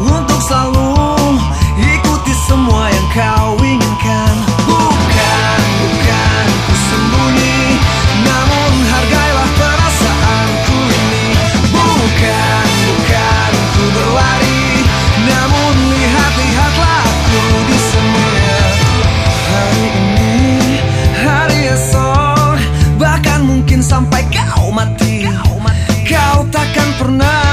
Untuk selalu ikuti semua yang kau inginkan. Bukan, bukan ku sembunyi Namun hargailah perasaanku ini. Bukan, bukan ku berlari Namun lihat, lihatlah aku di semua Hari ini, hari esok Bahkan mungkin sampai kau mati. Kau takkan pernah